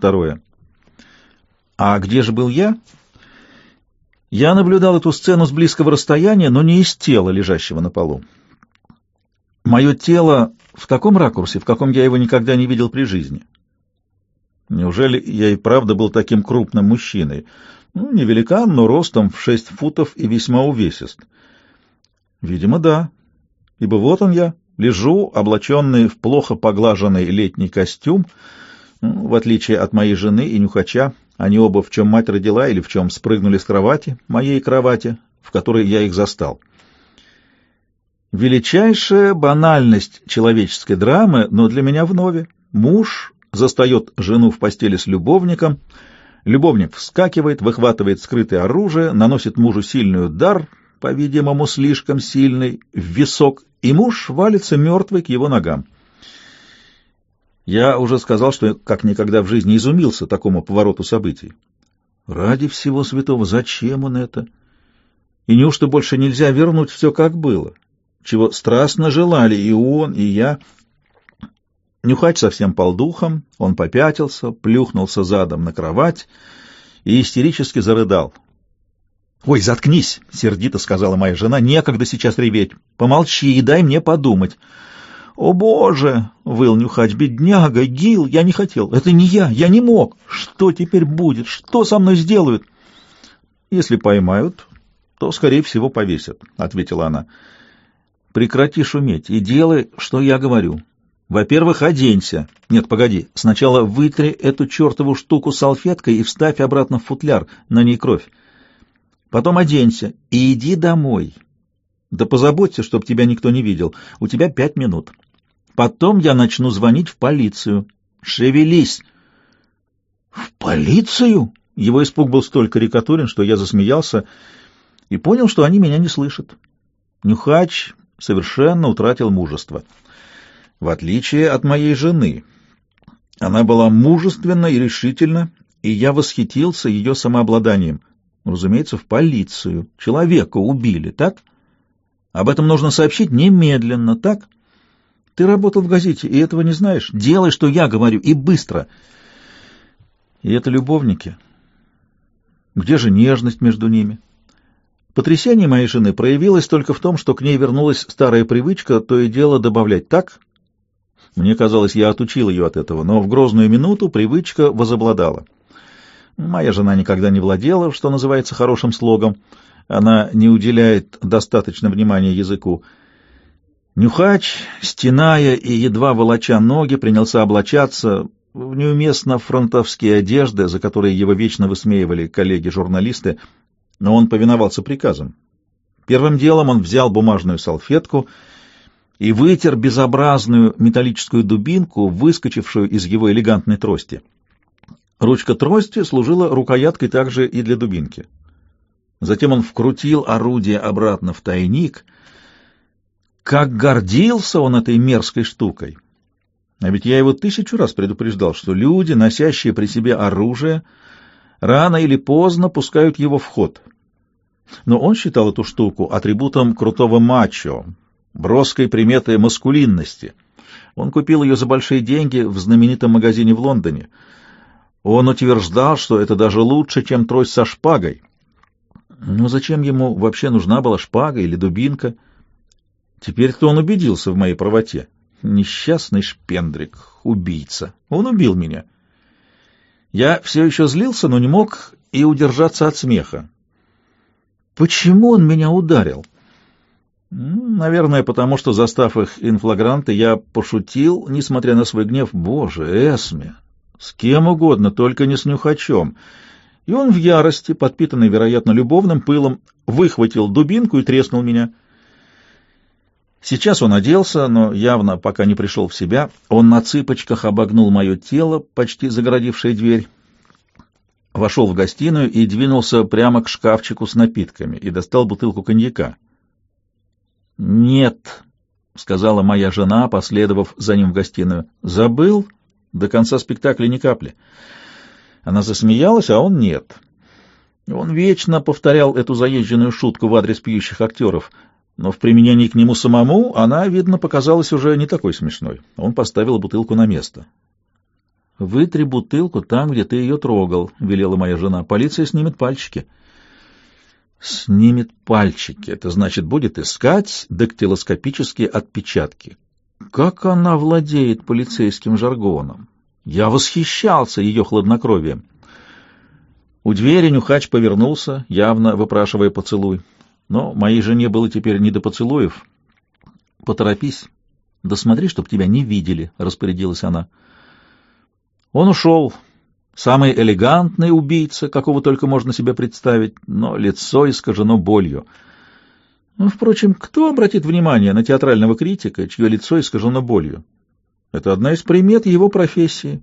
Второе. А где же был я? Я наблюдал эту сцену с близкого расстояния, но не из тела, лежащего на полу. Мое тело в таком ракурсе, в каком я его никогда не видел при жизни. Неужели я и правда был таким крупным мужчиной? Ну, не великан, но ростом в шесть футов и весьма увесист. Видимо, да. Ибо вот он я, лежу, облаченный в плохо поглаженный летний костюм, в отличие от моей жены и нюхача, они оба в чем мать родила или в чем спрыгнули с кровати, моей кровати, в которой я их застал. Величайшая банальность человеческой драмы, но для меня вновь. Муж застает жену в постели с любовником, любовник вскакивает, выхватывает скрытое оружие, наносит мужу сильный удар, по-видимому, слишком сильный, в висок, и муж валится мертвый к его ногам. Я уже сказал, что как никогда в жизни изумился такому повороту событий. Ради всего святого, зачем он это? И неужто больше нельзя вернуть все, как было? Чего страстно желали и он, и я — Нюхач совсем пал духом, он попятился, плюхнулся задом на кровать и истерически зарыдал. «Ой, заткнись!» — сердито сказала моя жена. «Некогда сейчас реветь. Помолчи и дай мне подумать». «О, Боже!» — выл Нюхач. «Бедняга, Гил, я не хотел. Это не я, я не мог. Что теперь будет? Что со мной сделают?» «Если поймают, то, скорее всего, повесят», — ответила она. «Прекрати шуметь и делай, что я говорю. Во-первых, оденься. Нет, погоди. Сначала вытри эту чертову штуку салфеткой и вставь обратно в футляр, на ней кровь. Потом оденься и иди домой. Да позаботься, чтобы тебя никто не видел. У тебя пять минут. Потом я начну звонить в полицию. Шевелись. В полицию? Его испуг был столь карикатурен, что я засмеялся и понял, что они меня не слышат. Нюхач совершенно утратил мужество в отличие от моей жены. Она была мужественна и решительна, и я восхитился ее самообладанием. Разумеется, в полицию. Человека убили, так? Об этом нужно сообщить немедленно, так? Ты работал в газете, и этого не знаешь. Делай, что я говорю, и быстро. И это любовники. Где же нежность между ними? Потрясение моей жены проявилось только в том, что к ней вернулась старая привычка то и дело добавлять «так», мне казалось, я отучил ее от этого, но в грозную минуту привычка возобладала. Моя жена никогда не владела, что называется, хорошим слогом. Она не уделяет достаточно внимания языку. Нюхач, стеная и едва волоча ноги, принялся облачаться в неуместно фронтовские одежды, за которые его вечно высмеивали коллеги-журналисты, но он повиновался приказам. Первым делом он взял бумажную салфетку — и вытер безобразную металлическую дубинку, выскочившую из его элегантной трости. Ручка трости служила рукояткой также и для дубинки. Затем он вкрутил орудие обратно в тайник. Как гордился он этой мерзкой штукой! А ведь я его тысячу раз предупреждал, что люди, носящие при себе оружие, рано или поздно пускают его в ход. Но он считал эту штуку атрибутом крутого мачо, броской приметой маскулинности. Он купил ее за большие деньги в знаменитом магазине в Лондоне. Он утверждал, что это даже лучше, чем трость со шпагой. Но зачем ему вообще нужна была шпага или дубинка? Теперь-то он убедился в моей правоте. Несчастный шпендрик, убийца. Он убил меня. Я все еще злился, но не мог и удержаться от смеха. Почему он меня ударил? Наверное, потому что, застав их инфлагранты, я пошутил, несмотря на свой гнев. Боже, Эсме! С кем угодно, только не с нюхачом. И он в ярости, подпитанный, вероятно, любовным пылом, выхватил дубинку и треснул меня. Сейчас он оделся, но явно пока не пришел в себя. Он на цыпочках обогнул мое тело, почти загородившее дверь. Вошел в гостиную и двинулся прямо к шкафчику с напитками и достал бутылку коньяка. «Нет», — сказала моя жена, последовав за ним в гостиную. «Забыл? До конца спектакля ни капли». Она засмеялась, а он нет. Он вечно повторял эту заезженную шутку в адрес пьющих актеров, но в применении к нему самому она, видно, показалась уже не такой смешной. Он поставил бутылку на место. «Вытри бутылку там, где ты ее трогал», — велела моя жена. «Полиция снимет пальчики». «Снимет пальчики» — это значит, будет искать дактилоскопические отпечатки. Как она владеет полицейским жаргоном? Я восхищался ее хладнокровием. У двери Нюхач повернулся, явно выпрашивая поцелуй. Но моей жене было теперь не до поцелуев. «Поторопись, да смотри, чтоб тебя не видели», — распорядилась она. Он ушел, самый элегантный убийца, какого только можно себе представить, но лицо искажено болью. Ну, впрочем, кто обратит внимание на театрального критика, чье лицо искажено болью? Это одна из примет его профессии.